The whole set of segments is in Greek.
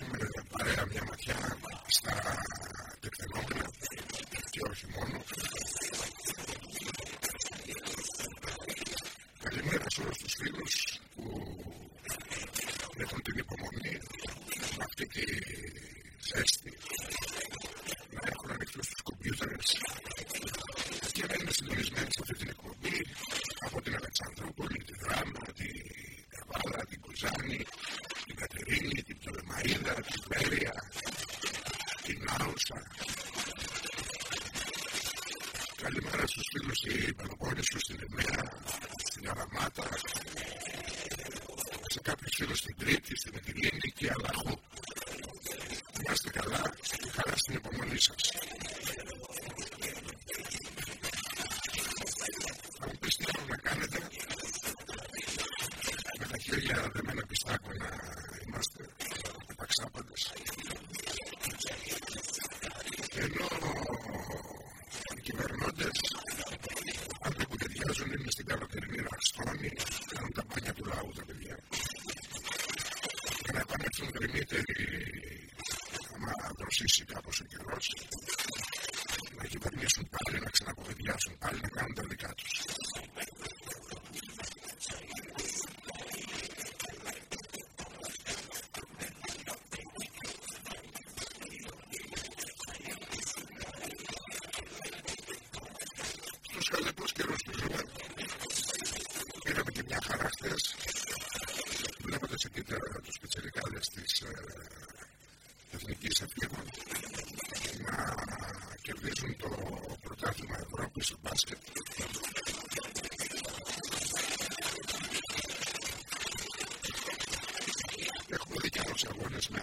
Christian ξέρω στην Κρήτη, στην Αθηνική, αλλά τους καλλιτέχνε και του ζούμε. Πήραμε και μια χαρά χθες. Βλέποντας εκεί τους πιτσερικάδες της ε, Εθνικής Αφήγων να κερδίζουν το πρωτάθλημα Ευρώπης μπάσκετ. Έχουμε δει και αγώνες με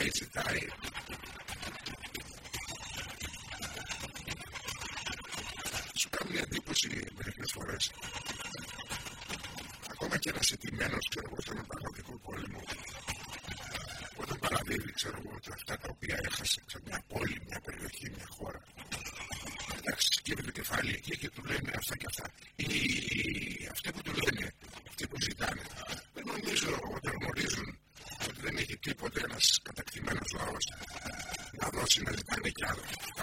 έτσι τάει. Σου κάνει εντύπωση μερικές φορές. Ακόμα και ένας ηττημένος, ξέρω εγώ, στον έναν παγκόσμιο πόλεμο, όταν παραδίδει, ξέρω εγώ, αυτά τα οποία έχασε σε μια πόλη, μια περιοχή, μια χώρα. Εντάξει, σκέφτεται το κεφάλι εκεί και του λένε αυτά και αυτά. Ή each other.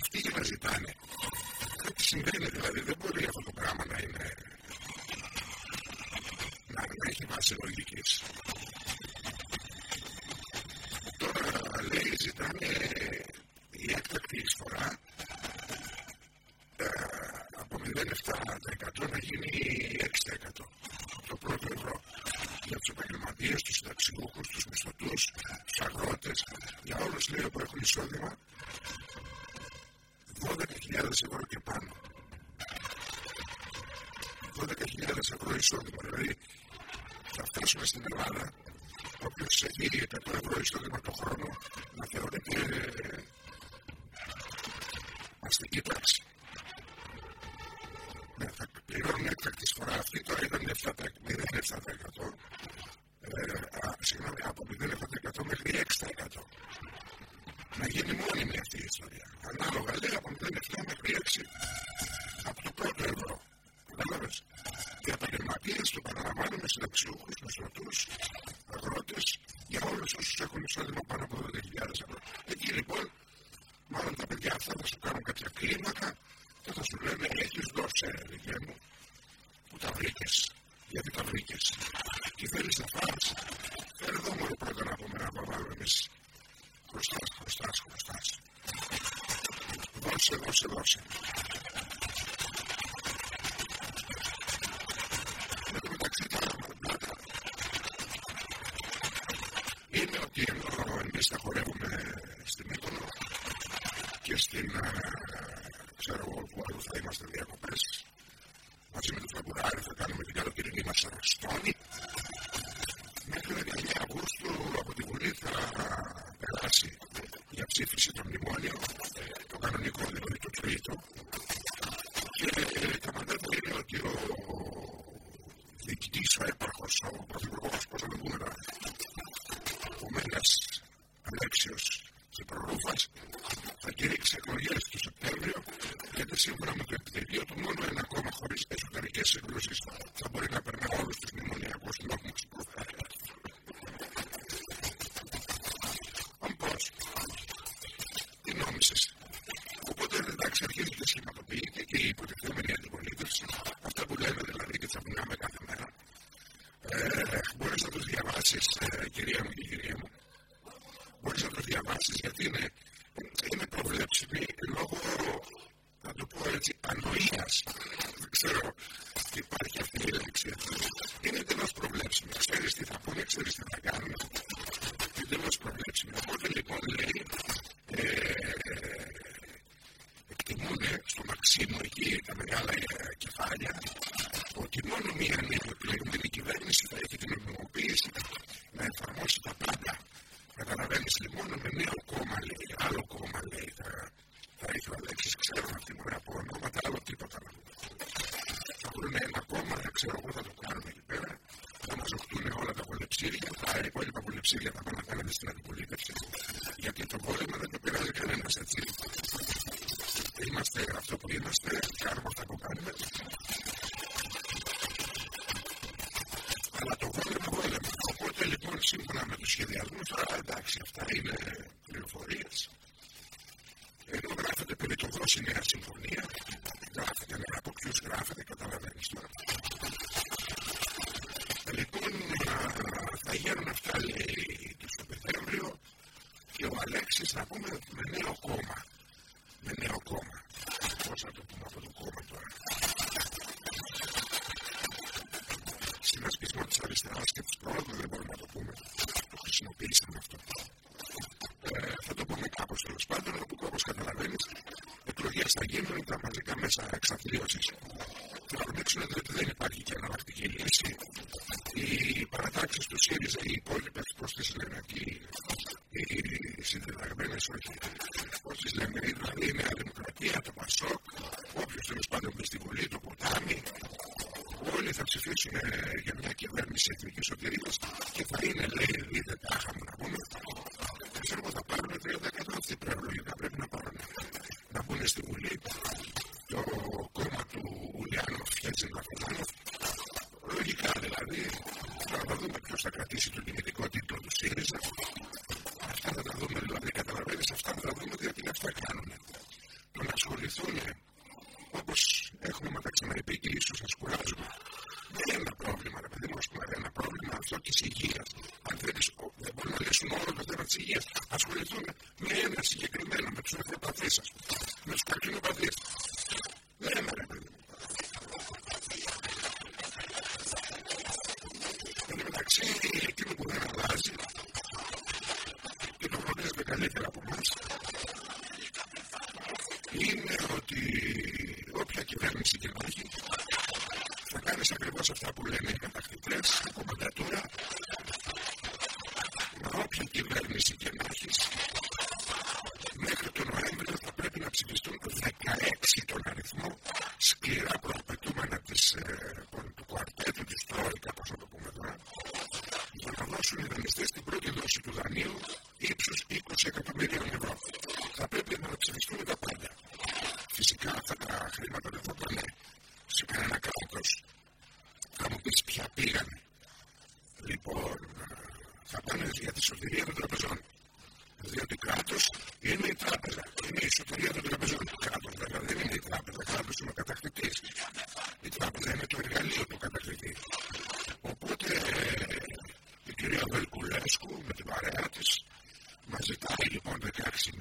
με συνταξιούχου, αγρότες, για όλους όσους έχουν εισόδημα πάνω από 12.000 ευρώ. Εκεί λοιπόν, μάλλον τα παιδιά αυτά θα σου κάνουν κάποια κλίμακα και θα σου λένε έχεις δώσει ένα μου που τα βρήκες. Γιατί τα βρήκες. Και θέλεις να φας, Φέρε εδώ μόνο πρώτα να πούμε να βάλουμε εμείς. Χρωστάς, χρωστάς, χρωστάς. Δώσε, δώσε, δώσε. κυρία μου και. Μπορείς να το διαβάσεις γιατί είναι, είναι προβλέψιμη λόγω, να το πω έτσι, ανοίας. Δεν ξέρω, τι υπάρχει αυτή η λέξη. Είναι εντελώς προβλέψιμη. Ξέρεις τι θα πούνε, ξέρεις τι θα κάνουν. Εντελώς προβλέψιμη. Οπότε λοιπόν λέει, ε, εκτιμούν στο μαξίμο εκεί τα μεγάλα κεφάλια ότι μόνο μία νέα επιλεγμένη μέσα εξαθλίωση θα ορμήξουν ότι δεν υπάρχει και αναλλακτική λύση. Οι παρατάξεις του ΣΥΡΙΖΑ, οι υπόλοιπες, πώς τις λένε εκεί, οι συνδεδεμένε, όχι, πώς τις λένε, δηλαδή η Νέα Δημοκρατία, το Πασόκ, όποιος τέλος πάντων μπει στη Βουλή, το ποτάμι, όλοι θα ψηφίσουν ε, για μια κυβέρνηση εθνικής σωτηρία και θα είναι, λέει, δείτε τα χαμού να πούμε. Ξέρω εγώ θα πάρουν 30% αυτή η αυτοί πρέπει να πάρουν. Να μπουν στη Βουλή. σε αυτά που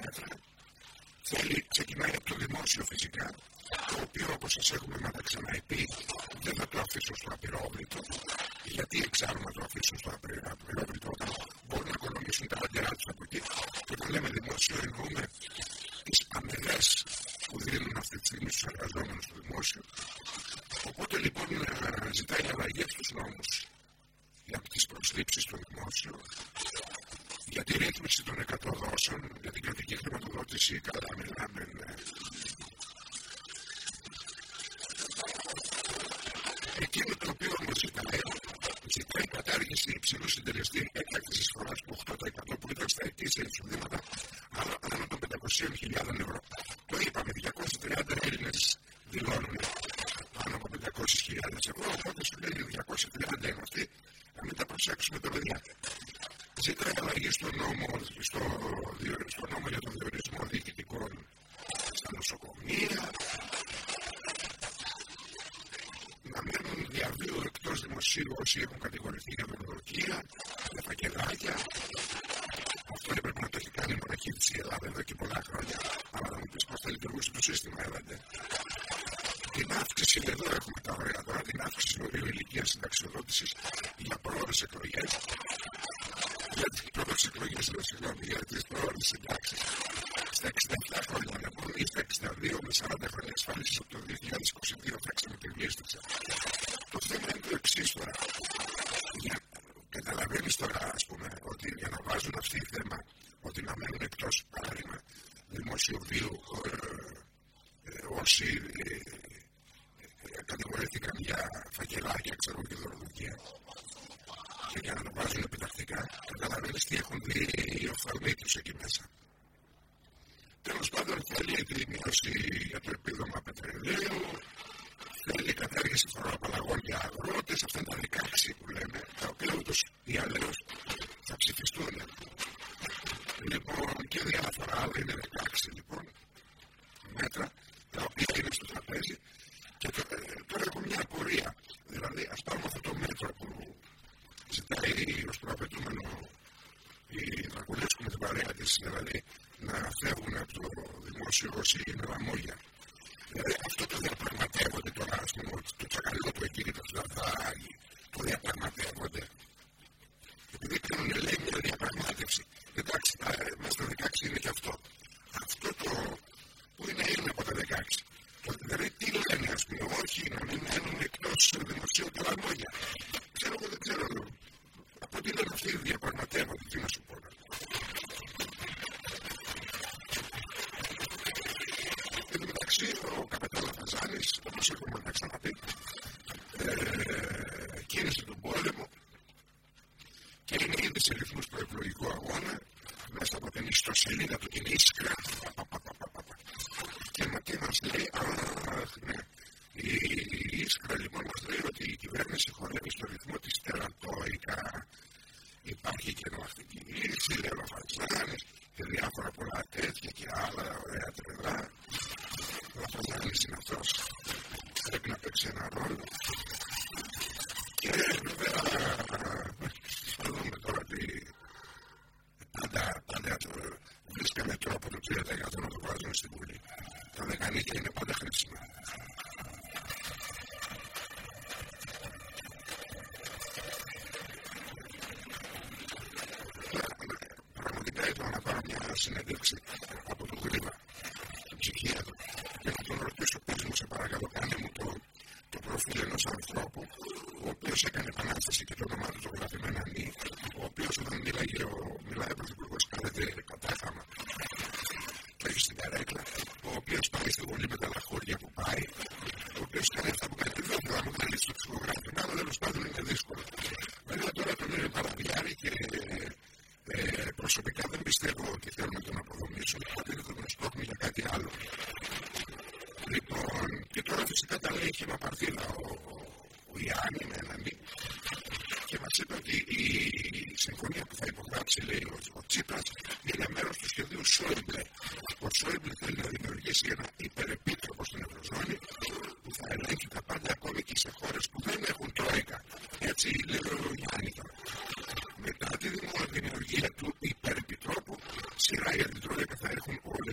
μέτρα. Θέλει, ξεκινάει από το δημόσιο φυσικά, το οποίο όπως σας έχουμε μεταξαναειπεί δεν θα το αφήσω στο απειρόβλητο, γιατί εξάλλου να το αφήσω στο απειρόβλητο όταν μπορούν να οικονομήσουν τα αντιράτους από εκεί. Και όταν λέμε δημόσιο εννοούμε όσοι έχουν κατηγορηθεί για δωροδοκία, για φακελάκια. Αυτό έπρεπε να το έχει κάνει η μοναχή τη Ελλάδα εδώ και πολλά χρόνια. Αλλά να μου πεις πώς θα λειτουργούσε το σύστημα, έλατε. Την αύξηση, εδώ έχουμε τα ωραία τώρα, την αύξηση ορίου ηλικίας συνταξιοδότησης για πρόορε εκλογές. Για τις πρόορε εκλογές, συγγνώμη, για τις πρόορε συντάξεις. Στα 67 χρόνια λοιπόν ή στα 62 με 40 χρόνια ασφάλιση από το 2022 θα ξανατελειώστε. Το θέμα είναι το εξή τώρα. Καταλαβαίνει τώρα, α πούμε, ότι για να βάζουν αυτοί οι θέμα ότι να μένουν εκτός παράδειγμα δημόσιου βίου ε, ε, όσοι ε, κατηγορήθηκαν για φακελάκια, ξέρω και δωροδοκία. Και για να το βάζουν επιτακτικά, καταλαβαίνεις τι έχουν δει οι οφθαλμοί τους εκεί μέσα. Τέλος πάντων, θέλει τη μείωση για το επίδομα πετρελαίου, θέλει κατάργηση φοροαπαλλαγών για αγρότε. Αυτά είναι τα 16 που λέμε, τα οποία ούτω ή άλλω θα ψηφιστούν. Λοιπόν, και διάφορα άλλα είναι 16 λοιπόν μέτρα, τα οποία είναι στο τραπέζι. Και τώρα έχω μια απορία. Δηλαδή, α πάρουμε αυτό το μέτρο που ζητάει ω προαπαιτούμενο η Δρακουλέσκου με την παρέα τη, δηλαδή να φεύγουν από το δημόσιο όσοι είναι λαμόγια. Δηλαδή αυτό το διαπραγματεύονται τώρα, α πούμε, το τσακαλό του εκεί και το φλαδάκι, το διαπραγματεύονται. Επειδή κάνουν, λέει, μια διαπραγμάτευση. Εντάξει, μα τα 16 είναι και αυτό. Αυτό το που είναι είναι από τα 16. Δηλαδή, τι λένε, α πούμε, όχι, να μην μένουν εκτό δημοσίου και λαμόγια. Ξέρω εγώ, δεν ξέρω. Από τι λένε αυτοί διαπραγματεύονται, τι να σου πω. ο καπετάλα Φαζάνη, όπω έχουμε να ξαναπεί, ε, κίνησε τον πόλεμο και είναι ήδη σε ρυθμού προεκλογικού αγώνα μέσα από την ιστοσελίδα του την Ίσκρα. Και τι μα λέει, αχ, ναι. Η Ίσκρα λοιπόν μα λέει ότι η κυβέρνηση χορεύει στο ρυθμό τη τερατόικα. Υπάρχει και εναλλακτική λύση, λέει ο Φαζάνη και διάφορα πολλά τέτοια και άλλα ωραία τρελά. Ο Φαζάνης είναι αυτός. Πρέπει να παίξει ένα ρόλο. Και βέβαια θα δούμε τώρα ότι πάντα, πάντα βρίσκαμε τρόπο το 3% να το βάζουμε στην Βουλή. Τα δεκανίκια είναι πάντα χρήσιμα. συνέντευξη από τον Γρήβα, τον ψυχίατρο, για να τον ρωτήσω, πες μου σε παρακαλώ, κάνε μου το, το προφίλ ενό ανθρώπου, ο οποίο έκανε επανάσταση και το όνομά του το γραφημένο νη, ο οποίο όταν μίλαγε, ο, μιλάει ο πρωθυπουργό, κάθεται κατάχαμα, το έχει στην καρέκλα, ο οποίο πάει στη βολή με τα λαχώρια που πάει, ο οποίο κάνει αυτά που κάνει, δεν θα μου κάνει στο ψυχογράφημα, αλλά τέλο πάντων είναι δύσκολο. Βέβαια τώρα τον είναι παραδιάρη και ε, προσωπικά δεν πιστεύω ότι θέλουν να τον αποδομήσουν, γιατί δεν τον σπρώχνουν για κάτι άλλο. Λοιπόν, και τώρα φυσικά τα λέει χήμα παρτίδα ο, ο Ιάννη με έναν και μα είπε ότι η συμφωνία που θα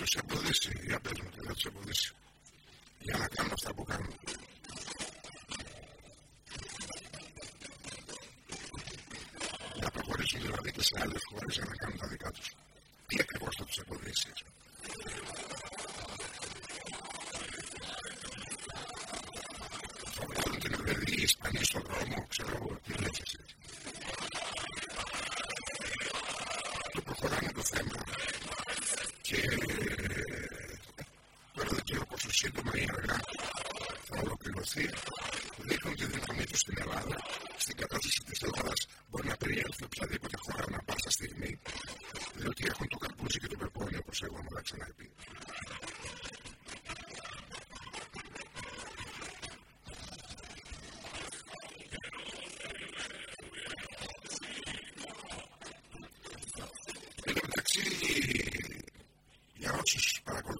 τους εμποδίσει, για πες μου τι θα τους εμποδίσει, για να κάνουν αυτά που κάνουν. Να προχωρήσουν δηλαδή και σε άλλες χώρες για να κάνουν τα δικά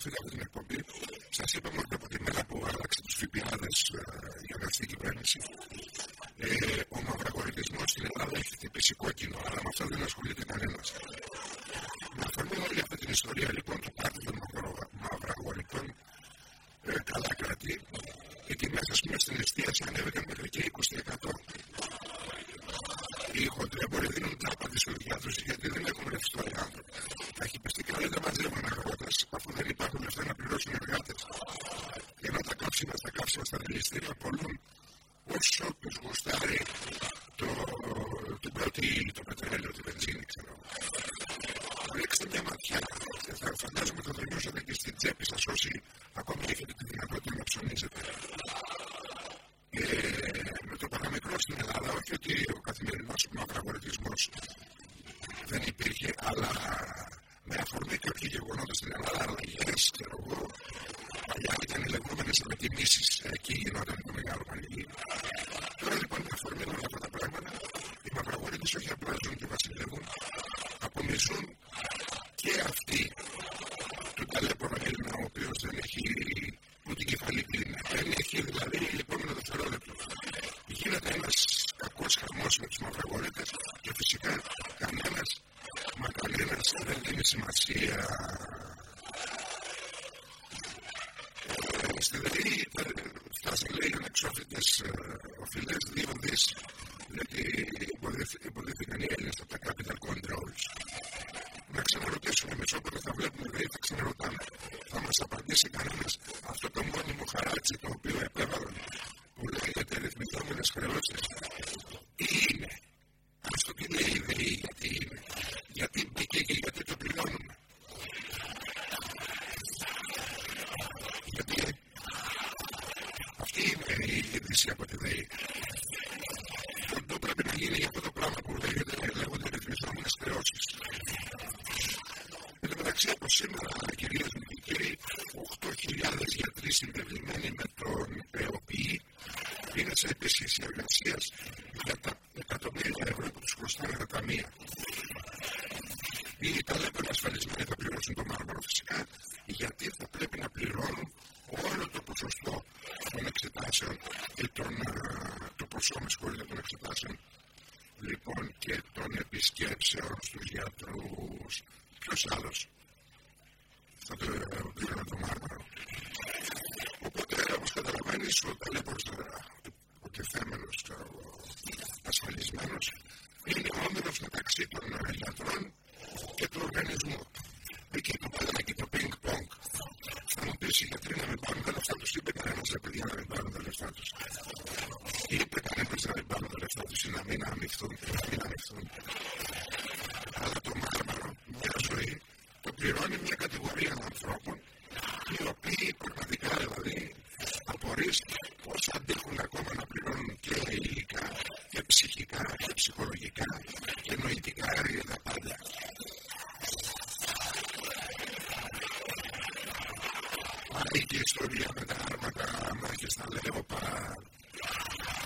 ξεκινάμε την εκπομπή, σας είπαμε ότι από τη μέρα που άλλαξε τους ΦΠΑ για ε, να η αγαστική κυβέρνηση Ευστηρία πολλών hacia σήμερα, κυρίε και κύριοι, 8.000 γιατροί συνδεδεμένοι με τον ΕΟΠΗ είναι σε επίσκεψη εργασίας για τα εκατομμύρια ευρώ που τους χρωστάνε τα ταμεία. Οι ταλέπων ασφαλισμένοι θα πληρώσουν το μάρμαρο φυσικά, γιατί θα πρέπει να πληρώνουν όλο το ποσοστό των εξετάσεων και των, ε, το ποσό, με των εξετάσεων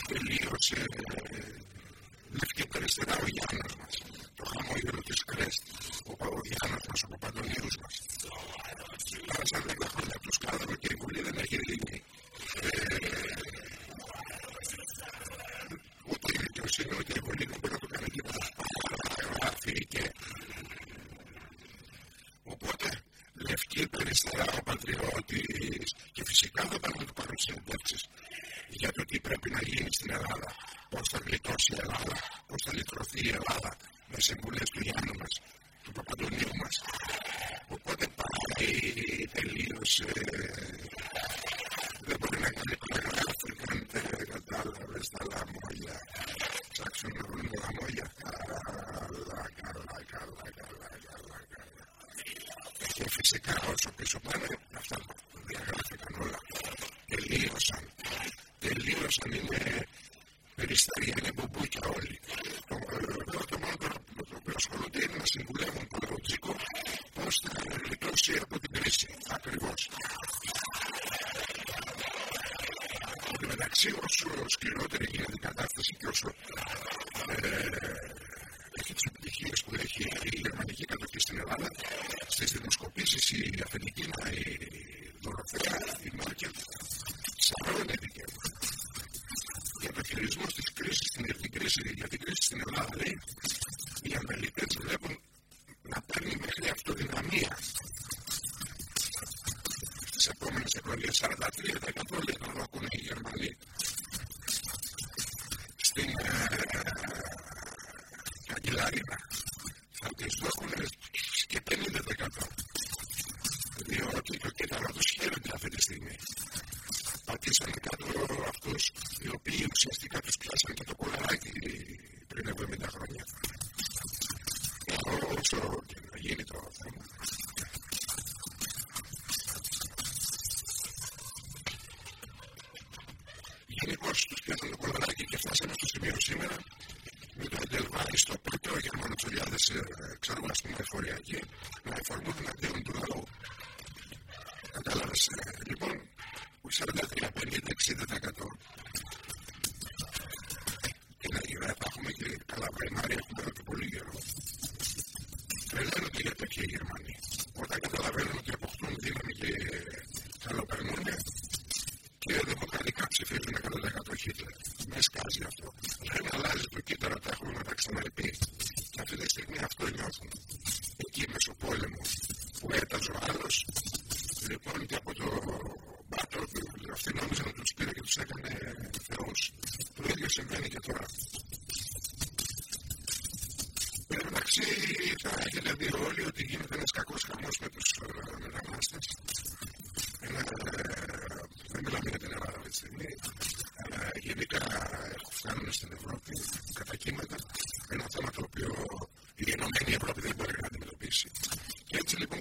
τελείωσε λευκή και τα αριστερά ο Γιάννας μας, το χαμόγελο της Κρέστη, ο, ο Γιάννας μας, ο Παπαντονίους μας. Πέρασαν 10 χρόνια από τους κάδαμε και η Βουλή δεν έχει λύνει. Κοριακή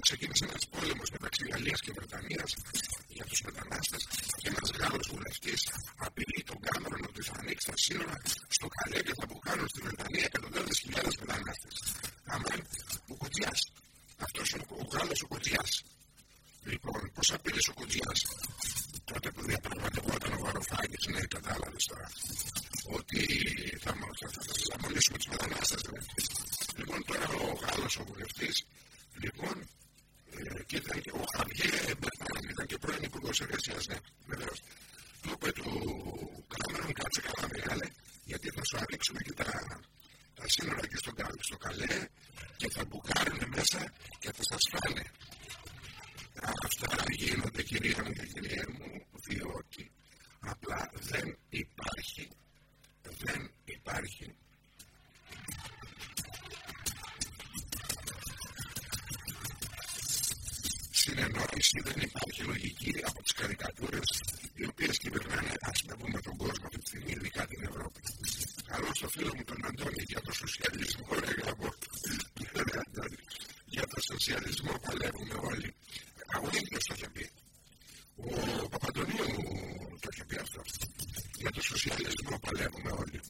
ξεκίνησε ένας πόλεμος μεταξύ Γαλλίας και Βρετανίας για τους μετανάστες και ένας Γάλλος βουλευτής απειλεί τον Κάμερον ότι θα ανοίξει τα σύνορα στο Καλέ και θα αποκάνουν στη Βρετανία εκατοντάδες χιλιάδες μετανάστες. Αμάν, ο Κοτιά. Αυτό ο Γάλλος ο Κοτιά. Λοιπόν, πώς απειλείς ο Κοτιά τότε που διαπραγματευόταν ο Βαροφάκη, ναι, κατάλαβες τώρα ότι θα, θα, του μετανάστες. Λοιπόν, τώρα ο Γάλλος ο βουλευτής, λοιπόν, και ο Χαβιέ Μπερνάν, ήταν και πρώην Υπουργό Εργασία, ναι, βεβαίω. Του είπε του Καλαμέρον, κάτσε καλά, μεγάλε, γιατί θα σου ανοίξουμε και τα, τα σύνορα και στο, στο καλέ και θα μπουκάρουν μέσα και θα σα φάνε. Αυτά γίνονται, κυρία μου και κυρία μου, διότι απλά δεν υπάρχει, δεν υπάρχει συνεννόηση, δεν υπάρχει λογική από τις καρικατούρες οι οποίες κυβερνάνε, α πούμε, τον κόσμο αυτή τη στιγμή, ειδικά την Ευρώπη. Καλώς το φίλο μου τον Αντώνη για το σοσιαλισμό, λέγαμε από Αντώνη. Για το σοσιαλισμό παλεύουμε όλοι. Ο ίδιο το είχε πει. Ο Παπαντονίου το είχε πει αυτό. Για το σοσιαλισμό παλεύουμε όλοι.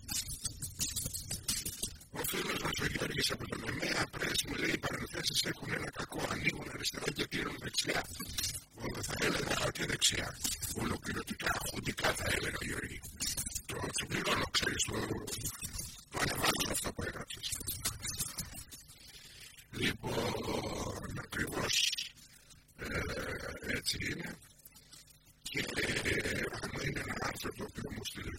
Ο φίλος μας ο Γιώργη από τον ΕΜΕΑ πρέπει μου λέει: Οι παρενθέσεις έχουν ένα κακό. Ανοίγουν αριστερά και κλείνουν δεξιά. Εγώ θα έλεγα ότι δεξιά. Ολοκληρωτικά, χουντικά θα έλεγα, Γιώργη. Το συμπληρώνω, ξέρεις το, το ανεβάζω αυτό που έγραψες. Λοιπόν, ακριβώς ε, έτσι είναι. Και αυτό είναι ένα άρθρο το οποίο μου στείλει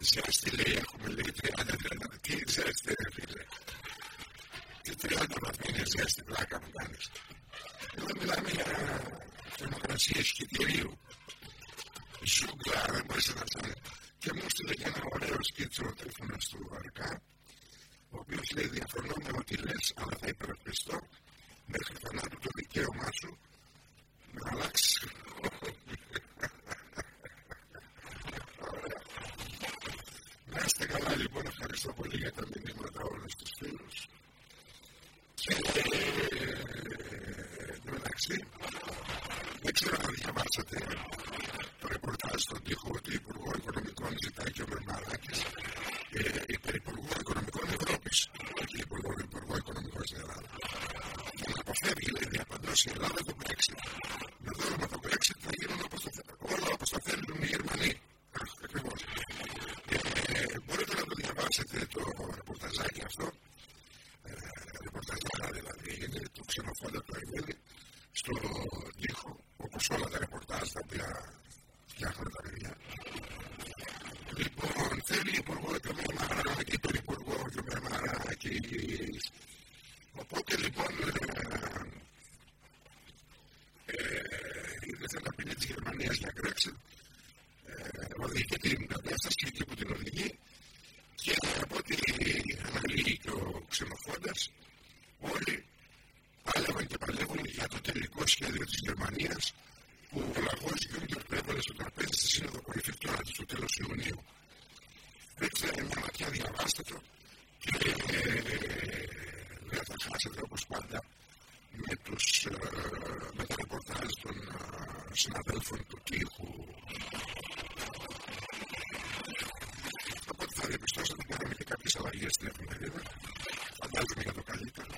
ζέστη λέει έχουμε λέει 30-30 τι ζέστη ρε φίλε τι 30 βαθμοί είναι ζέστη πλάκα μου κάνεις εδώ μιλάμε για θερμοκρασία σκητηρίου ζούγκλα δεν μπορείς να φτάνει και μου στείλε και ένα ωραίο σκίτσο τρίφωνας του Αρκά ο οποίος λέει διαφωνώ με ό,τι λες αλλά θα υπερασπιστώ μέχρι θανάτου το δικαίωμά σου να αλλάξει ευχαριστώ πολύ για τα μηνύματα όλους τους φίλους. Και εντάξει, δεν ξέρω αν διαβάσατε το ρεπορτάζ στον τοίχο του Υπουργού Οικονομικών ζητάει και ο Μερμαράκης ε, υπερυπουργού Οικονομικών Ευρώπης και υπουργού Υπουργού Οικονομικών στην Ελλάδα. Για να αποφεύγει, λέει, διαπαντός η Ελλάδα το Brexit. Με δόλωμα το Brexit θα γίνουν όλα όπως το θέλουν οι Γερμανοί. Ακριβώς διαβάσετε το ρεπορταζάκι αυτό, ε, ρεπορταζάκι δηλαδή, είναι το ξενοφόντα του Αϊβέλη, στο τοίχο, όπως όλα τα ρεπορτάζ τα οποία φτιάχνουν τα παιδιά. Λοιπόν, θέλει υπουργό και με μαράκι, τον υπουργό και με μαράκι. Οπότε λοιπόν, ε, ε, ήρθε να πει τη Γερμανία για Brexit, ε, οδηγεί την κατάσταση και εκεί που την οδηγεί και από ό,τι αναλύει και ο ξενοφόντας όλοι πάλευαν και παλεύουν για το τελικό σχέδιο της Γερμανίας που ο λαγός Γιούγκερ πρέπει στο τραπέζι στη Σύνοδο Κορυφή τώρα στο τέλος Ιουνίου. Ρίξτε μια ματιά, διαβάστε το και δεν θα χάσετε όπως πάντα με, τους, με τα ρεπορτάζ των συναδέλφων του τείχου θα διαπιστώσετε ότι κάναμε και κάποιες αλλαγές στην εφημερίδα. Φαντάζομαι για το καλύτερο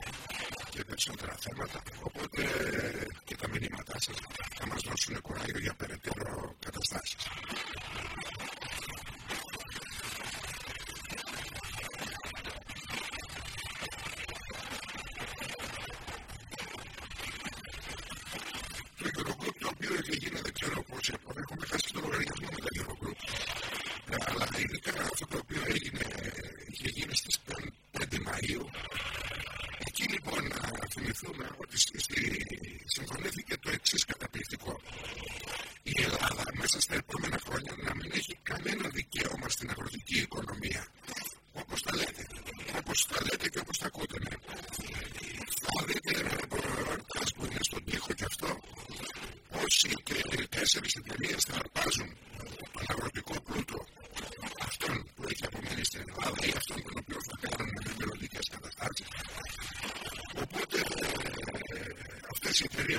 και περισσότερα θέματα. amount.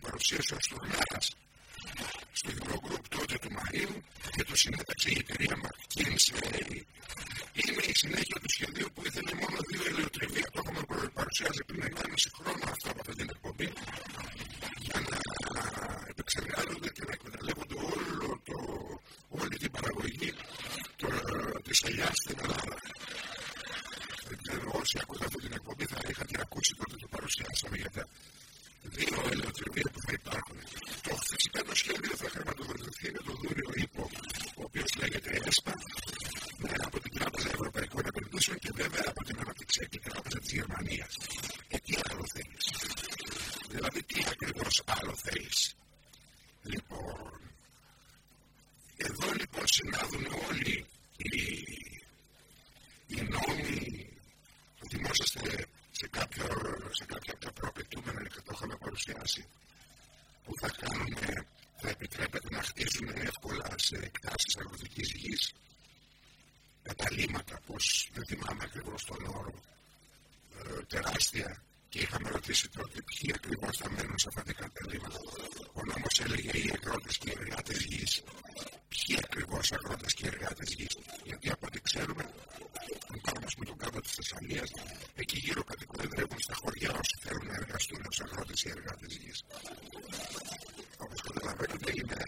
Παρουσίασε ο Στουρνάρας Μαΐου και το συνέταξε η εταιρεία McKinsey. Είναι η συνέχεια του σχεδίου που ήθελε μόνο δύο ελαιοτριβία. Το έχουμε παρουσιάσει πριν 1,5 χρόνο αυτό από αυτή την εκπομπή για να επεξεργάζονται και να εκμεταλλεύονται όλο το, όλη την παραγωγή τη ελιά στην Ελλάδα. Δεν ξέρω όσοι ακούτε αυτή την εκπομπή θα είχατε ακούσει τότε το παρουσιάσαμε για τα δύο ελαιοτριβία που θα υπάρχουν. Το φυσικά το σχέδιο θα χρηματοδοτηθεί με το δούριο ύπο, ο οποίο λέγεται ΕΣΠΑ, από την Τράπεζα Ευρωπαϊκών Επενδύσεων και βέβαια από την Αναπτυξιακή Τράπεζα τη Γερμανία. Και τι άλλο θέλει. Δηλαδή, τι ακριβώ άλλο θέλει. Λοιπόν, εδώ λοιπόν συνάδουν όλοι οι, οι νόμοι που θυμόσαστε σε, κάποιο, σε κάποια από τα προαπαιτούμενα και το είχαμε παρουσιάσει που θα κάνουν, θα επιτρέπεται να χτίσουν εύκολα σε εκτάσεις αγροτικής γης καταλήμματα, πως δεν θυμάμαι ακριβώς τον όρο, ε, τεράστια και είχαμε ρωτήσει τότε ποιοι ακριβώς θα μένουν σε αυτά τα καταλήμματα. Ο νόμος έλεγε οι αγρότες και οι εργάτες γης. Ποιοι ακριβώς αγρότες και οι εργάτες γης. Γιατί από ό,τι ξέρουμε, αν πάμε με τον κάτω της Θεσσαλίας, εκεί γύρω κατοικοδρεύουν στα χωριά όσοι θέλουν να εργαστούν ως αγρότες ή εργάτες γης. Όπως καταλαβαίνετε, είναι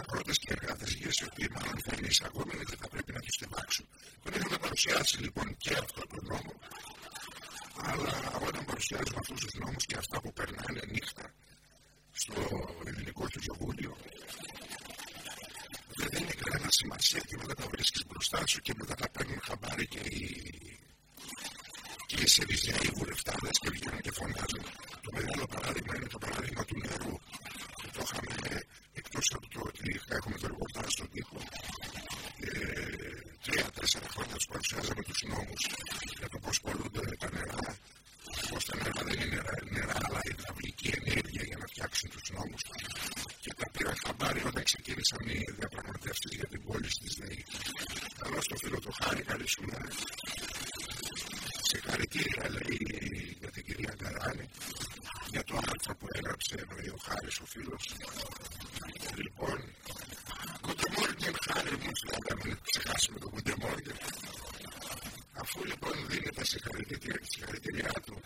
αγρότες και εργάτες γης, οι οποίοι μάλλον θα είναι εισαγόμενοι και θα πρέπει να τους τεμάξουν. Τον είχαμε παρουσιάσει λοιπόν και αυτό το νόμο, αλλά όταν παρουσιάζουμε αυτούς τους νόμους και αυτά που περνάνε νύχτα στο ελληνικό κοινοβούλιο, δεν δίνει κανένα σημασία και μετά τα βρίσκεις μπροστά σου και μετά τα παίρνουν χαμπάρι και οι, και οι σεβιζιαίοι βουλευτάδες και βγαίνουν και φωνάζουν. Το μεγάλο παράδειγμα είναι το παράδειγμα του νερού. Το είχαμε εκτός από το ότι έχουμε το ρεπορτάζ στον τοίχο. Ε, Τρία-τέσσερα χρόνια τους παρουσιάζαμε τους νόμους για το πώς πολλούνται τα νερά. Πώς τα νερά δεν είναι νερά, αλλά υδραυλική ενέργεια για να φτιάξουν τους νόμους. Και τα πήρα χαμπάρι όταν ξεκίνησαν οι διαπραγματεύσεις για την πώληση τη ΔΕΗ. Καλό στο φίλο του Χάρη, καλή σου μέρα. Συγχαρητήρια λέει για την κυρία Γκαράνη για το άρθρο που έγραψε ο Χάρης ο φίλος. Λοιπόν, Good Χάρη μου, να μην ξεχάσουμε το Good Αφού λοιπόν δίνεται συγχαρητήρια, συγχαρητήριά του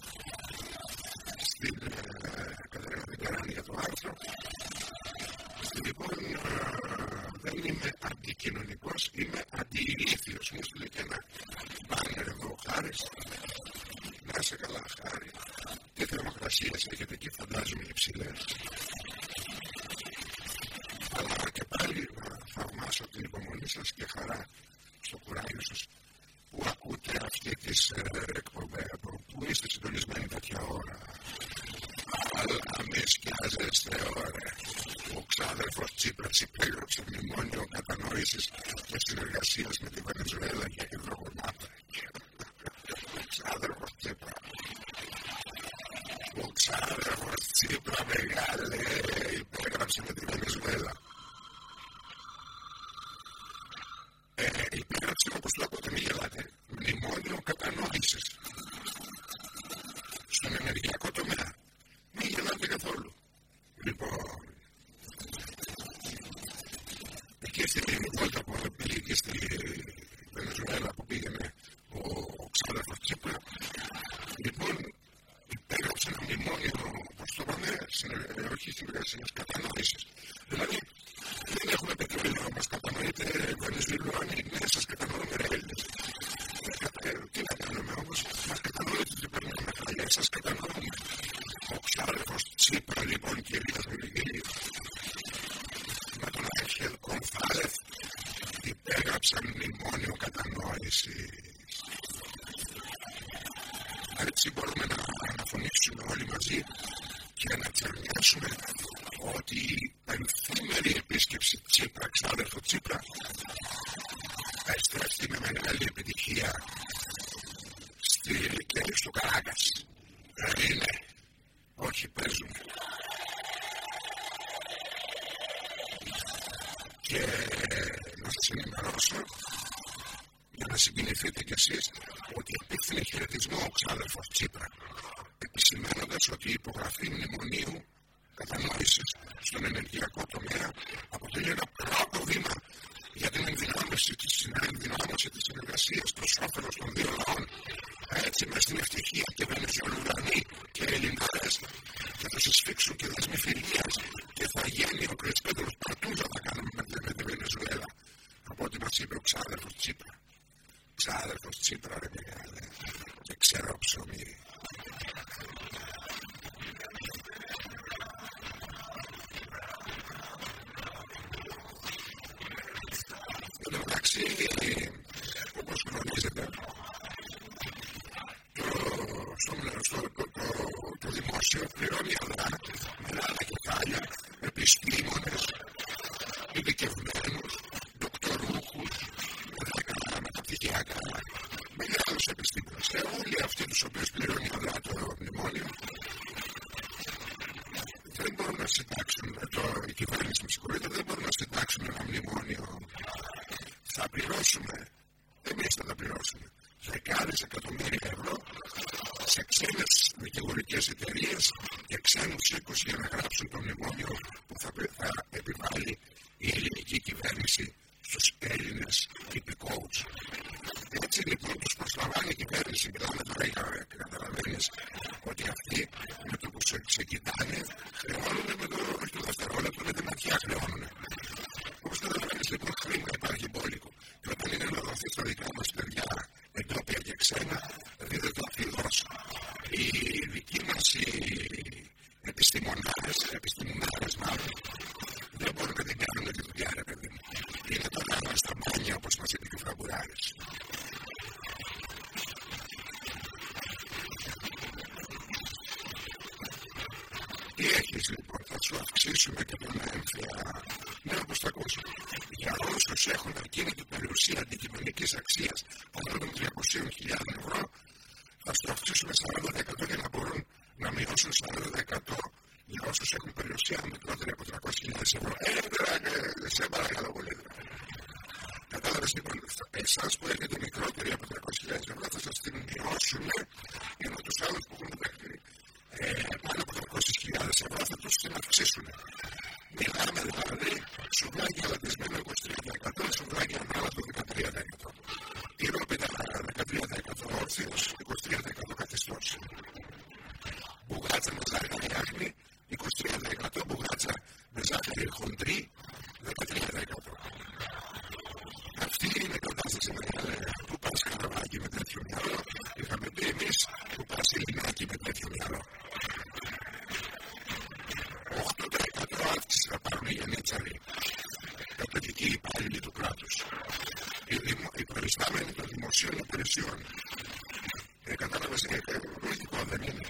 στην ε, Κατερίνα Δικαράνη για το άρθρο, λοιπόν ε, δεν είμαι αντικοινωνικό, είμαι αντιηλήθιο. Μου στείλε και ένα μπάνερ εδώ ο Χάρη. Να είσαι καλά, Χάρη. Τι θερμοκρασίε έχετε εκεί, φαντάζομαι υψηλέ. Αλλά και πάλι να θαυμάσω την υπομονή σα και χαρά στο κουράγιο σα που ακούτε αυτή τι εκπομπέ που είστε συντονισμένοι τέτοια ώρα. Αλλά μη σκιάζεστε ώρα. Ο ξάδερφο Τσίπρα υπέγραψε μνημόνιο κατανόηση και συνεργασία με τη Βενεζουέλα για υδρογονάτα. Ο ξάδερφο Τσίπρα. Ο ξάδερφο Τσίπρα μεγάλε υπέγραψε με τη Βενεζουέλα. Ε, υπέγραψε όπω το ακούτε, μην γελάτε. Μνημόνιο κατανόηση στον ενεργειακό τομέα. Μην γελάτε καθόλου. Λοιπόν, εκεί στην βόλτα που πήγε και στη Βενεζουέλα που πήγαινε ο ξάδερφος Τσίπρα, λοιπόν, υπέγραψε ένα μνημόνιο, όπω το είπαμε, όχι συνεργασία, κατανόηση. Δηλαδή, δεν έχουμε πετρέλαιο, μα κατανοείτε Βενεζουελάνοι, ναι, σα κατανοούμε Έλληνε. Τι να κάνουμε όμω, μα κατανοείτε ότι περνάμε χαλιά, σα κατανοούμε. Ο ξάδερφο Τσίπρα, λοιπόν, κυρία Βενεζουέλη, με τον Άγχελ Κομφάλεφ, υπέγραψαν μνημόνιο κατανόηση. Έτσι μπορούμε να αναφωνήσουμε όλοι μαζί και να τσαρνιάσουμε ότι η πενθήμερη επίσκεψη Τσίπρα, ξάδερφο Τσίπρα, θα στραφεί με μεγάλη επιτυχία στη κέλη του Καράκας. Είναι. Όχι, παίζουν. Και να σας ενημερώσω για να συγκινηθείτε κι εσείς ότι απίθυνε χαιρετισμό ο ξάδερφος Τσίπρα ότι η υπογραφή μνημονίου κατανόηση στον ενεργειακό τομέα αποτελεί ένα πρώτο βήμα για την ενδυνάμωση της ενδυνάμωση της συνεργασίας προς όφελος των δύο λαών. Έτσι μες στην ευτυχία και Βενεζιολουδανοί και Ελληνάρες θα του εισφίξουν και δεσμοί φιλίας και θα γίνει ο Πρεσπέντρος Πατούζα θα κάνουμε με την Βενεζουέλα. Από ό,τι μας είπε ο ξάδερφος Τσίπρα. Ξάδερφος Τσίπρα ρε μεγάλε. Και ξέρω ψωμί πληρώσουν δεκάδες εκατομμύρια ευρώ σε ξένες δικηγορικέ εταιρείες και ξένους οίκους για να γράψουν το μνημόνιο που θα, επιβάλλει η ελληνική κυβέρνηση στους Έλληνες υπηκόου. Έτσι λοιπόν τους προσλαμβάνει η κυβέρνηση. Μιλάμε τώρα για καταλαβαίνεις ότι αυτοί με το που σε ξεκινάνε χρεώνουν με το, όχι το δευτερόλεπτο, με τη ματιά χρεώνουν. Όπως καταλαβαίνεις λοιπόν χρήμα υπάρχει υπόλοιπο όταν είναι να δοθεί στα δικά μας παιδιά εντόπια και ξένα, δίδεται αυτή η. Οι δικοί μα οι μάλλον, δεν μπορούν να την τη δουλειά, παιδί στα μάτια, όπως μας είπε και ο σου αυξήσουμε και τον έμφυα. Ναι, όπω το ακούσαμε. Για όσου έχουν ακίνητη περιουσία αντικειμενική αξία πάνω των 300.000 ευρώ, θα σου αυξήσουμε 40% για να μπορούν να μειώσουν 40% για όσου έχουν περιουσία μικρότερη από 300.000 ευρώ. Έλεγα, σε παρακαλώ πολύ. Κατάλαβες λοιπόν, εσάς που έχετε μικρότερη από 300.000 ευρώ θα σας την μειώσουν, ενώ τους άλλους που έχουν μέχρι πάνω από 200.000 ευρώ θα τους αυξήσουν. Μιλάμε δηλαδή σουβλάκια λατισμένο 23%, σουβλάκια ανάλατο 13%. Τυρόπιτα 13% όρθιος, 23% καθιστός. Μπουγάτσα με ζάχαρη άχνη, 23% μπουγάτσα με ζάχαρη χοντρή, 13%. depresión. Ε, Κατάλαβε, ε, ε, λογικό.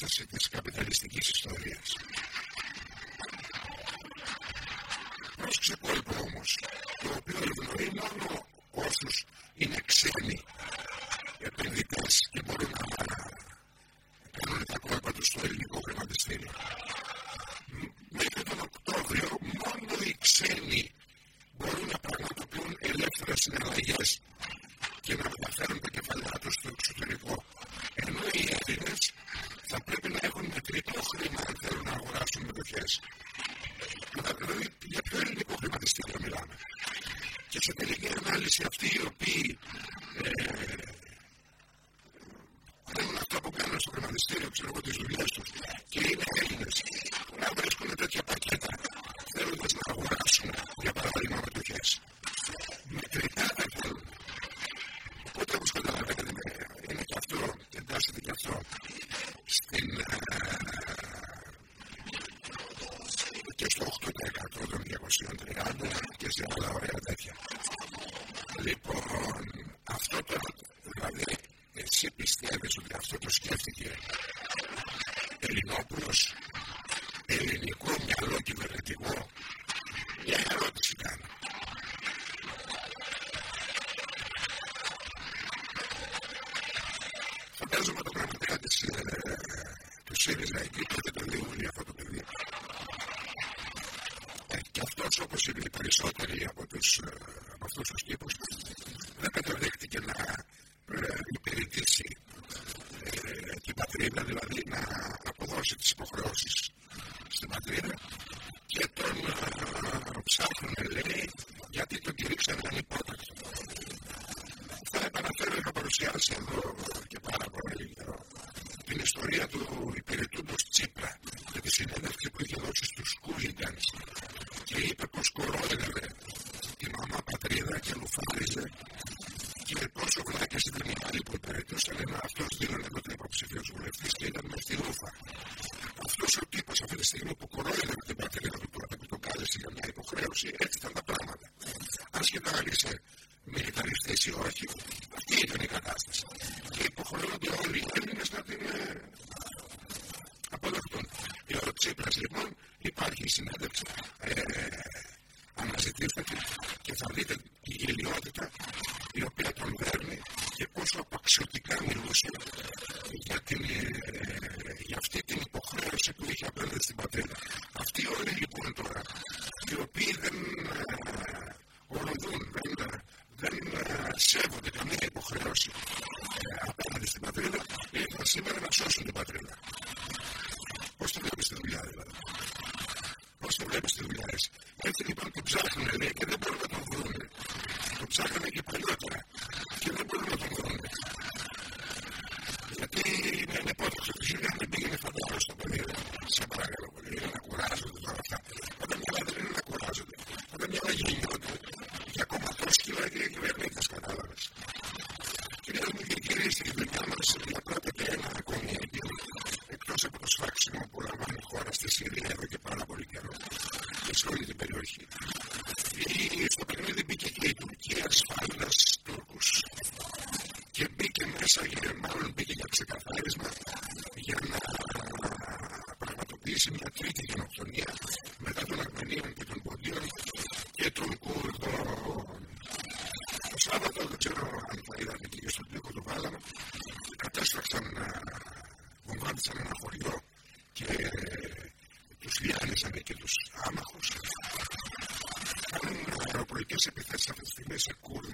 απόσταση της καπιταλιστικής. σε τελική ανάλυση αυτοί οι οποίοι ε, αυτό που κάνουν στο χρηματιστήριο, ξέρω εγώ, τις δουλειές τους. Και είναι Έλληνες, να βρίσκουν τέτοια πακέτα θέλοντας να αγοράσουν, για παράδειγμα, Ένωση έτσι ήταν τα πράγματα. Άσχετα αν είσαι μιλιταριστή ή όχι, αυτή ήταν η κατάσταση. Και υποχρεώνονται όλοι οι Έλληνες να την ε, αποδεχτούν. Για ώρα Τσίπρα λοιπόν υπάρχει συνέντευξη ε, secure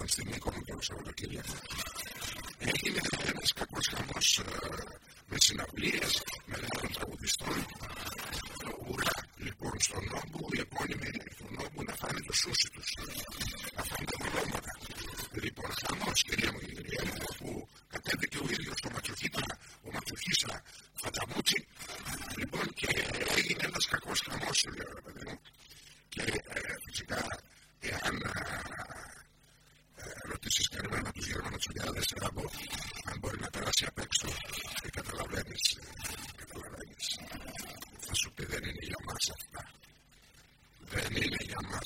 πανεπιστημιακών των Σαββατοκύριακων. Έγινε ένας κακός χαμός ε,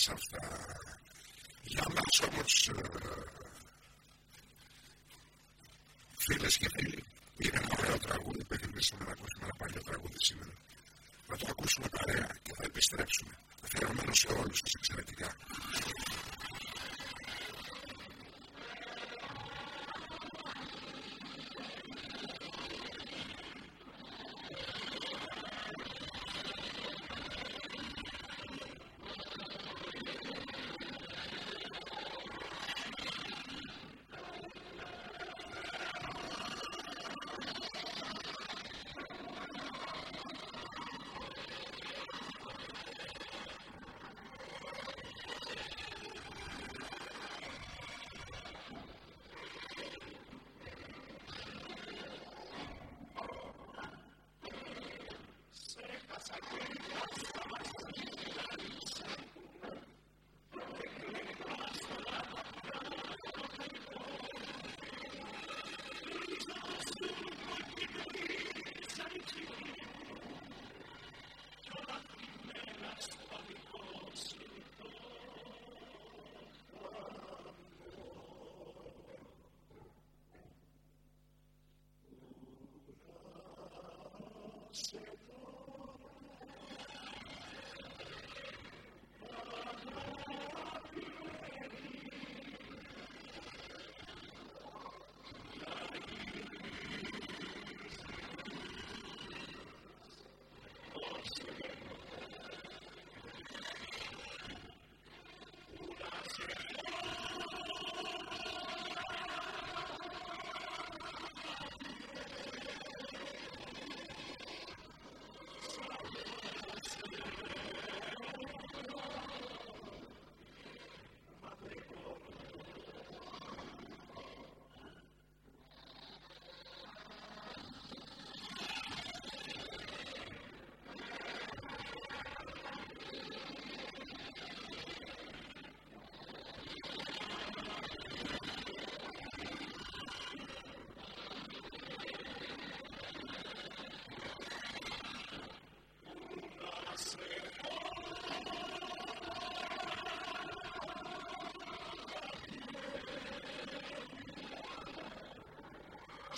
μέσα αυτά. Για μας όμως ε,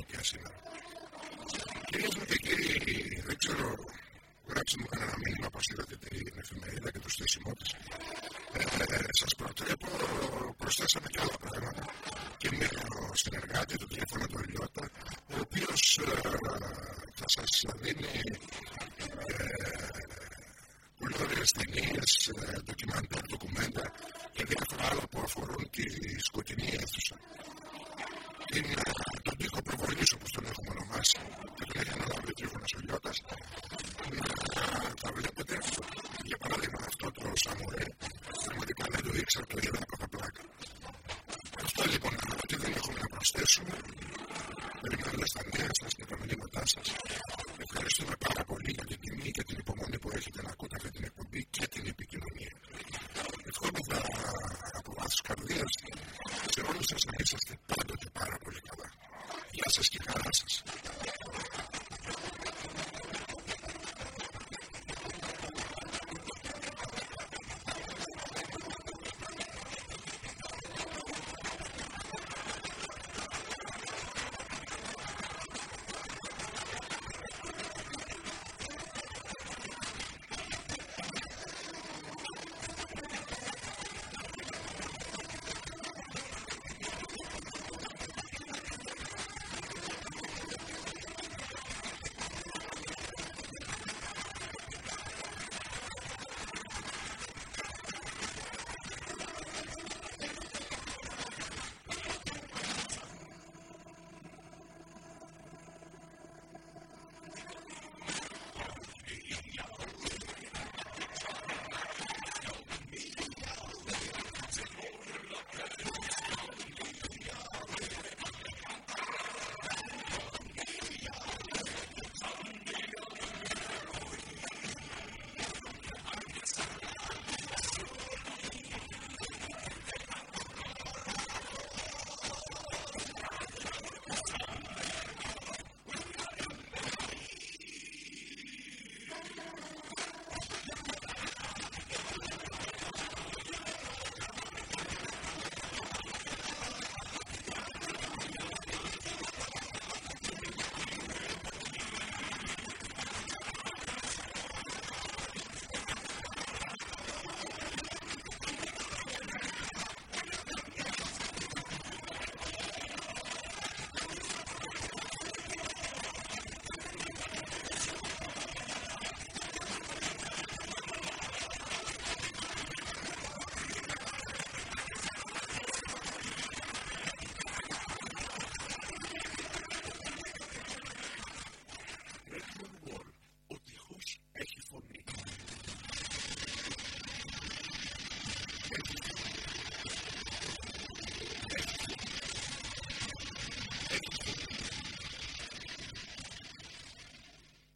Δεν έχουμε τέτοιο πια σήμερα. Κυρίες μου και κύριοι, δεν ξέρω, γράψτε μου κανένα μήνυμα πως είδατε την εφημερίδα και το στήσιμό της. Ε, σας προτρέπω, προσθέσαμε και άλλα πράγματα. Και μια συνεργάτη, τον τηλέφωνο του Ελιώτα, ο οποίος ε, θα σας δίνει ε, πολύ ωραίες